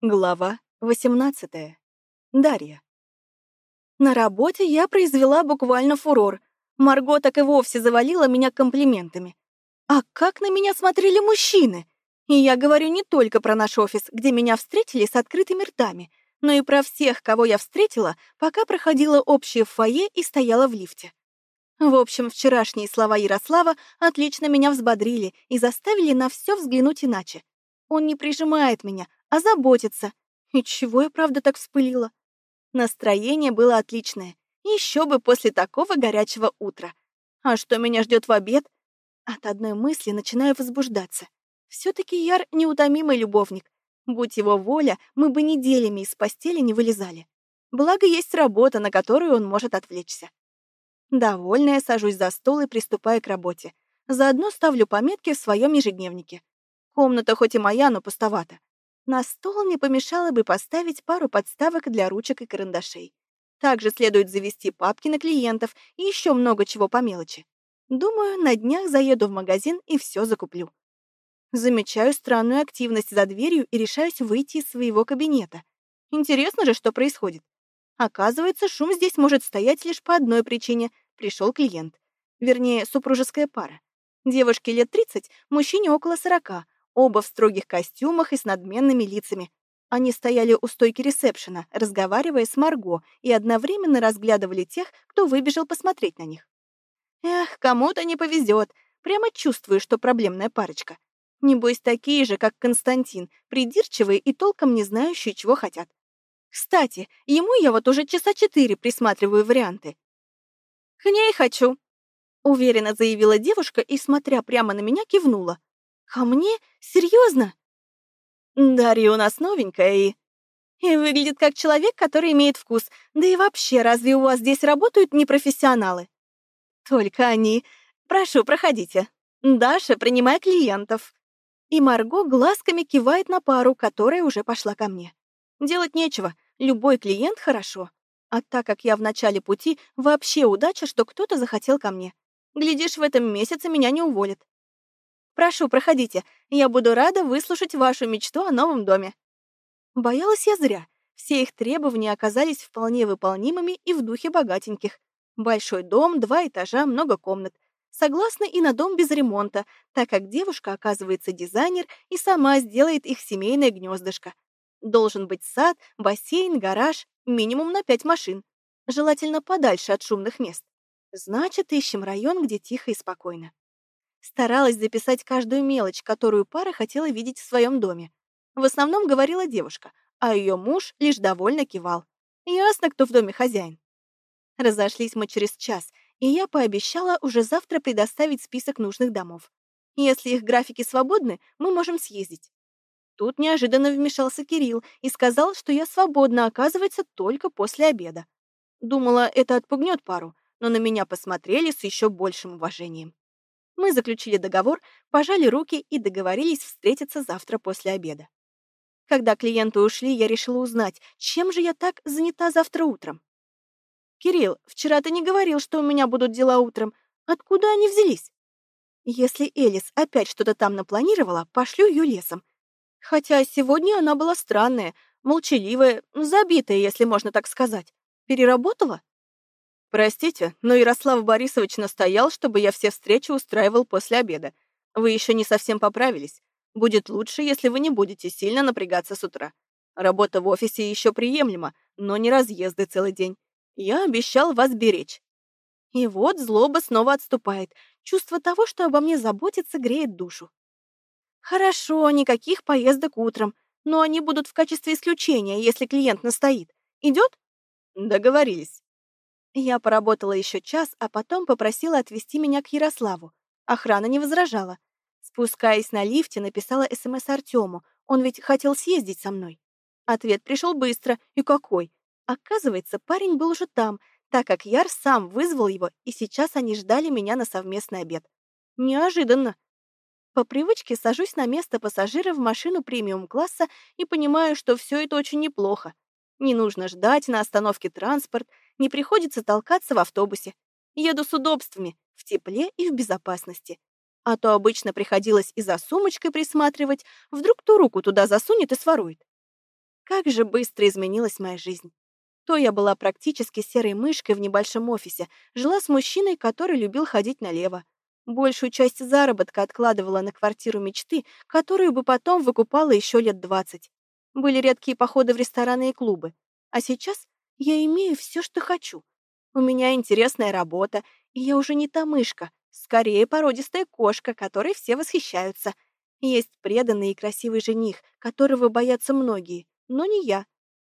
Глава 18. Дарья. На работе я произвела буквально фурор. Марго так и вовсе завалила меня комплиментами. А как на меня смотрели мужчины? И я говорю не только про наш офис, где меня встретили с открытыми ртами, но и про всех, кого я встретила, пока проходила общее фойе и стояла в лифте. В общем, вчерашние слова Ярослава отлично меня взбодрили и заставили на все взглянуть иначе. Он не прижимает меня, заботится. И чего я правда так вспылила? Настроение было отличное. Еще бы после такого горячего утра. А что меня ждет в обед? От одной мысли начинаю возбуждаться. Все-таки Яр неутомимый любовник. Будь его воля, мы бы неделями из постели не вылезали. Благо есть работа, на которую он может отвлечься. Довольная, сажусь за стол и приступаю к работе. Заодно ставлю пометки в своем ежедневнике. Комната хоть и моя, но пустовата. На стол не помешало бы поставить пару подставок для ручек и карандашей. Также следует завести папки на клиентов и еще много чего по мелочи. Думаю, на днях заеду в магазин и все закуплю. Замечаю странную активность за дверью и решаюсь выйти из своего кабинета. Интересно же, что происходит. Оказывается, шум здесь может стоять лишь по одной причине. Пришел клиент. Вернее, супружеская пара. Девушке лет 30, мужчине около 40, оба в строгих костюмах и с надменными лицами. Они стояли у стойки ресепшена, разговаривая с Марго, и одновременно разглядывали тех, кто выбежал посмотреть на них. Эх, кому-то не повезет. Прямо чувствую, что проблемная парочка. Небось, такие же, как Константин, придирчивые и толком не знающие, чего хотят. Кстати, ему я вот уже часа четыре присматриваю варианты. «К ней хочу», — уверенно заявила девушка и, смотря прямо на меня, кивнула. «Ко мне? Серьезно?» «Дарья у нас новенькая и...» «И выглядит как человек, который имеет вкус. Да и вообще, разве у вас здесь работают непрофессионалы?» «Только они. Прошу, проходите. Даша, принимай клиентов». И Марго глазками кивает на пару, которая уже пошла ко мне. Делать нечего, любой клиент хорошо. А так как я в начале пути, вообще удача, что кто-то захотел ко мне. Глядишь, в этом месяце меня не уволят. Прошу, проходите. Я буду рада выслушать вашу мечту о новом доме». Боялась я зря. Все их требования оказались вполне выполнимыми и в духе богатеньких. Большой дом, два этажа, много комнат. Согласна и на дом без ремонта, так как девушка оказывается дизайнер и сама сделает их семейное гнездышко. Должен быть сад, бассейн, гараж, минимум на пять машин. Желательно подальше от шумных мест. Значит, ищем район, где тихо и спокойно. Старалась записать каждую мелочь, которую пара хотела видеть в своем доме. В основном говорила девушка, а ее муж лишь довольно кивал. Ясно, кто в доме хозяин. Разошлись мы через час, и я пообещала уже завтра предоставить список нужных домов. Если их графики свободны, мы можем съездить. Тут неожиданно вмешался Кирилл и сказал, что я свободна, оказывается, только после обеда. Думала, это отпугнет пару, но на меня посмотрели с еще большим уважением. Мы заключили договор, пожали руки и договорились встретиться завтра после обеда. Когда клиенты ушли, я решила узнать, чем же я так занята завтра утром. «Кирилл, вчера ты не говорил, что у меня будут дела утром. Откуда они взялись?» Если Элис опять что-то там напланировала, пошлю ее лесом. Хотя сегодня она была странная, молчаливая, забитая, если можно так сказать. Переработала? «Простите, но Ярослав Борисович настоял, чтобы я все встречи устраивал после обеда. Вы еще не совсем поправились. Будет лучше, если вы не будете сильно напрягаться с утра. Работа в офисе еще приемлема, но не разъезды целый день. Я обещал вас беречь». И вот злоба снова отступает. Чувство того, что обо мне заботится, греет душу. «Хорошо, никаких поездок утром, но они будут в качестве исключения, если клиент настоит. Идет?» «Договорились». Я поработала еще час, а потом попросила отвезти меня к Ярославу. Охрана не возражала. Спускаясь на лифте, написала СМС Артему. Он ведь хотел съездить со мной. Ответ пришел быстро. И какой? Оказывается, парень был уже там, так как Яр сам вызвал его, и сейчас они ждали меня на совместный обед. Неожиданно. По привычке сажусь на место пассажира в машину премиум-класса и понимаю, что все это очень неплохо. Не нужно ждать на остановке транспорт, не приходится толкаться в автобусе. Еду с удобствами, в тепле и в безопасности. А то обычно приходилось и за сумочкой присматривать, вдруг ту руку туда засунет и сворует. Как же быстро изменилась моя жизнь. То я была практически серой мышкой в небольшом офисе, жила с мужчиной, который любил ходить налево. Большую часть заработка откладывала на квартиру мечты, которую бы потом выкупала еще лет двадцать. Были редкие походы в рестораны и клубы. А сейчас я имею все, что хочу. У меня интересная работа, и я уже не та мышка, скорее породистая кошка, которой все восхищаются. Есть преданный и красивый жених, которого боятся многие, но не я.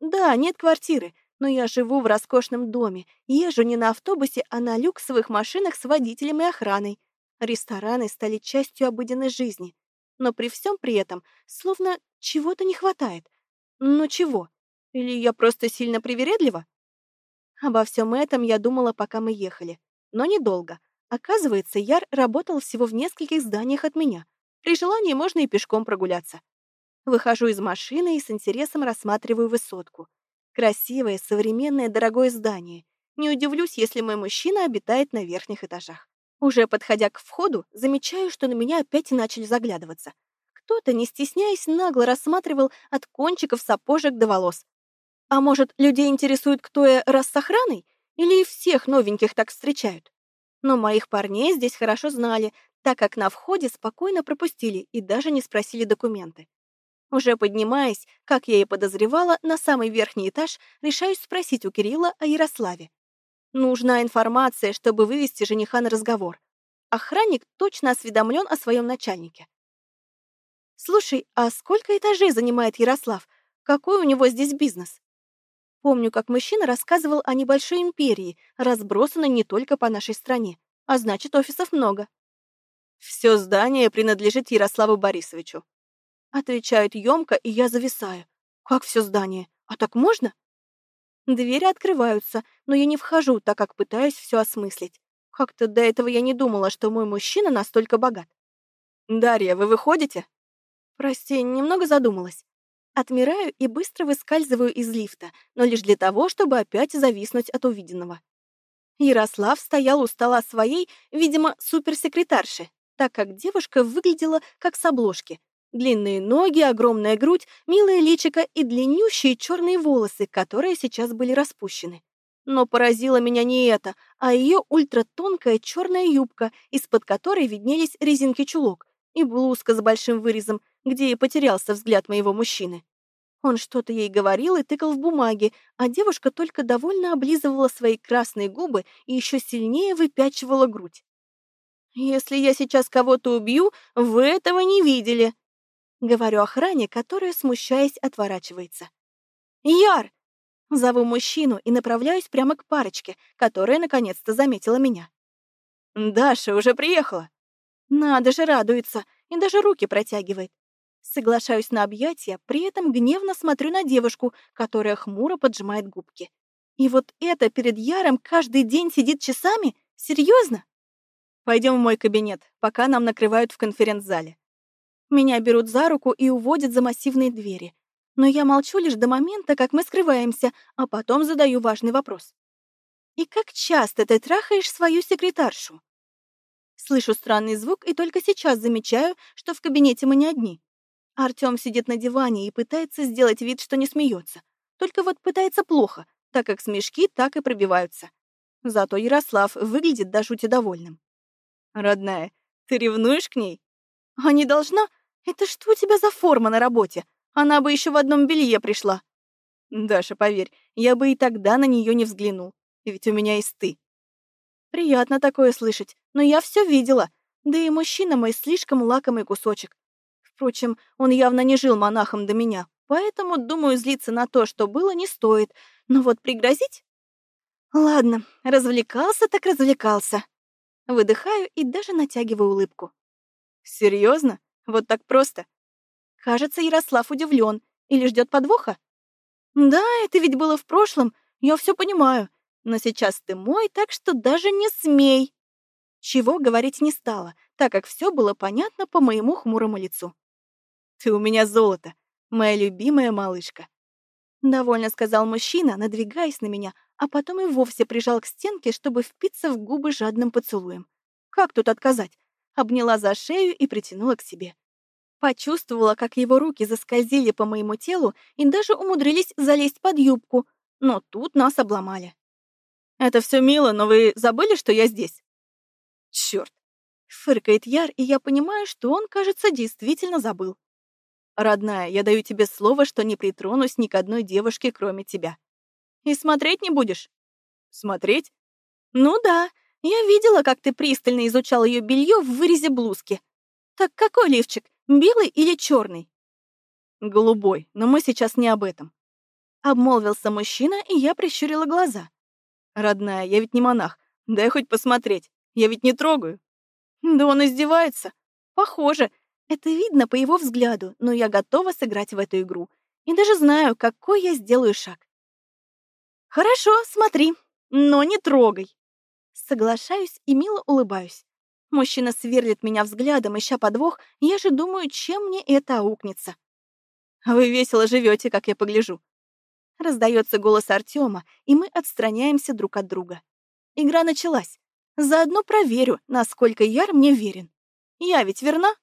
Да, нет квартиры, но я живу в роскошном доме, езжу не на автобусе, а на люксовых машинах с водителем и охраной. Рестораны стали частью обыденной жизни. Но при всем при этом словно чего-то не хватает. Но чего? Или я просто сильно привередлива? Обо всем этом я думала, пока мы ехали. Но недолго. Оказывается, Яр работал всего в нескольких зданиях от меня. При желании можно и пешком прогуляться. Выхожу из машины и с интересом рассматриваю высотку. Красивое, современное, дорогое здание. Не удивлюсь, если мой мужчина обитает на верхних этажах. Уже подходя к входу, замечаю, что на меня опять начали заглядываться. Кто-то, не стесняясь, нагло рассматривал от кончиков сапожек до волос. А может, людей интересует, кто я раз с охраной? Или всех новеньких так встречают? Но моих парней здесь хорошо знали, так как на входе спокойно пропустили и даже не спросили документы. Уже поднимаясь, как я и подозревала, на самый верхний этаж решаюсь спросить у Кирилла о Ярославе. Нужна информация, чтобы вывести жениха на разговор. Охранник точно осведомлен о своем начальнике. «Слушай, а сколько этажей занимает Ярослав? Какой у него здесь бизнес?» Помню, как мужчина рассказывал о небольшой империи, разбросанной не только по нашей стране, а значит, офисов много. «Все здание принадлежит Ярославу Борисовичу», Отвечают емко, и я зависаю. Как все здание? А так можно? Двери открываются, но я не вхожу, так как пытаюсь все осмыслить. Как-то до этого я не думала, что мой мужчина настолько богат. «Дарья, вы выходите?» Прости, немного задумалась. Отмираю и быстро выскальзываю из лифта, но лишь для того, чтобы опять зависнуть от увиденного. Ярослав стоял у стола своей, видимо, суперсекретарши, так как девушка выглядела как с обложки. Длинные ноги, огромная грудь, милое личико и длиннющие черные волосы, которые сейчас были распущены. Но поразило меня не это, а ее ультратонкая черная юбка, из-под которой виднелись резинки чулок, и блузка с большим вырезом, где и потерялся взгляд моего мужчины. Он что-то ей говорил и тыкал в бумаги, а девушка только довольно облизывала свои красные губы и еще сильнее выпячивала грудь. «Если я сейчас кого-то убью, вы этого не видели», — говорю охране, которая, смущаясь, отворачивается. «Яр!» — зову мужчину и направляюсь прямо к парочке, которая наконец-то заметила меня. «Даша уже приехала!» Надо же, радуется и даже руки протягивает. Соглашаюсь на объятия, при этом гневно смотрю на девушку, которая хмуро поджимает губки. И вот это перед Яром каждый день сидит часами? Серьезно? Пойдем в мой кабинет, пока нам накрывают в конференц-зале. Меня берут за руку и уводят за массивные двери. Но я молчу лишь до момента, как мы скрываемся, а потом задаю важный вопрос. «И как часто ты трахаешь свою секретаршу?» Слышу странный звук и только сейчас замечаю, что в кабинете мы не одни. Артём сидит на диване и пытается сделать вид, что не смеется. Только вот пытается плохо, так как смешки так и пробиваются. Зато Ярослав выглядит до жути довольным. «Родная, ты ревнуешь к ней?» «А не должна? Это что у тебя за форма на работе? Она бы еще в одном белье пришла». «Даша, поверь, я бы и тогда на нее не взглянул, ведь у меня есть ты». «Приятно такое слышать, но я все видела, да и мужчина мой слишком лакомый кусочек. Впрочем, он явно не жил монахом до меня, поэтому, думаю, злиться на то, что было, не стоит. Но вот пригрозить? Ладно, развлекался так развлекался. Выдыхаю и даже натягиваю улыбку. Серьезно? Вот так просто? Кажется, Ярослав удивлен или ждет подвоха. Да, это ведь было в прошлом, я все понимаю. Но сейчас ты мой, так что даже не смей. Чего говорить не стала, так как все было понятно по моему хмурому лицу. Ты у меня золото, моя любимая малышка. Довольно сказал мужчина, надвигаясь на меня, а потом и вовсе прижал к стенке, чтобы впиться в губы жадным поцелуем. Как тут отказать? Обняла за шею и притянула к себе. Почувствовала, как его руки заскользили по моему телу и даже умудрились залезть под юбку, но тут нас обломали. «Это все мило, но вы забыли, что я здесь?» «Чёрт!» — фыркает Яр, и я понимаю, что он, кажется, действительно забыл. «Родная, я даю тебе слово, что не притронусь ни к одной девушке, кроме тебя. И смотреть не будешь?» «Смотреть?» «Ну да, я видела, как ты пристально изучал ее белье в вырезе блузки. Так какой лифчик, белый или черный? «Голубой, но мы сейчас не об этом». Обмолвился мужчина, и я прищурила глаза. «Родная, я ведь не монах. Дай хоть посмотреть. Я ведь не трогаю». «Да он издевается. Похоже. Это видно по его взгляду, но я готова сыграть в эту игру. И даже знаю, какой я сделаю шаг. «Хорошо, смотри, но не трогай». Соглашаюсь и мило улыбаюсь. Мужчина сверлит меня взглядом, ища подвох, я же думаю, чем мне это аукнется. «Вы весело живете, как я погляжу». Раздается голос Артема, и мы отстраняемся друг от друга. Игра началась. Заодно проверю, насколько Яр мне верен. Я ведь верна?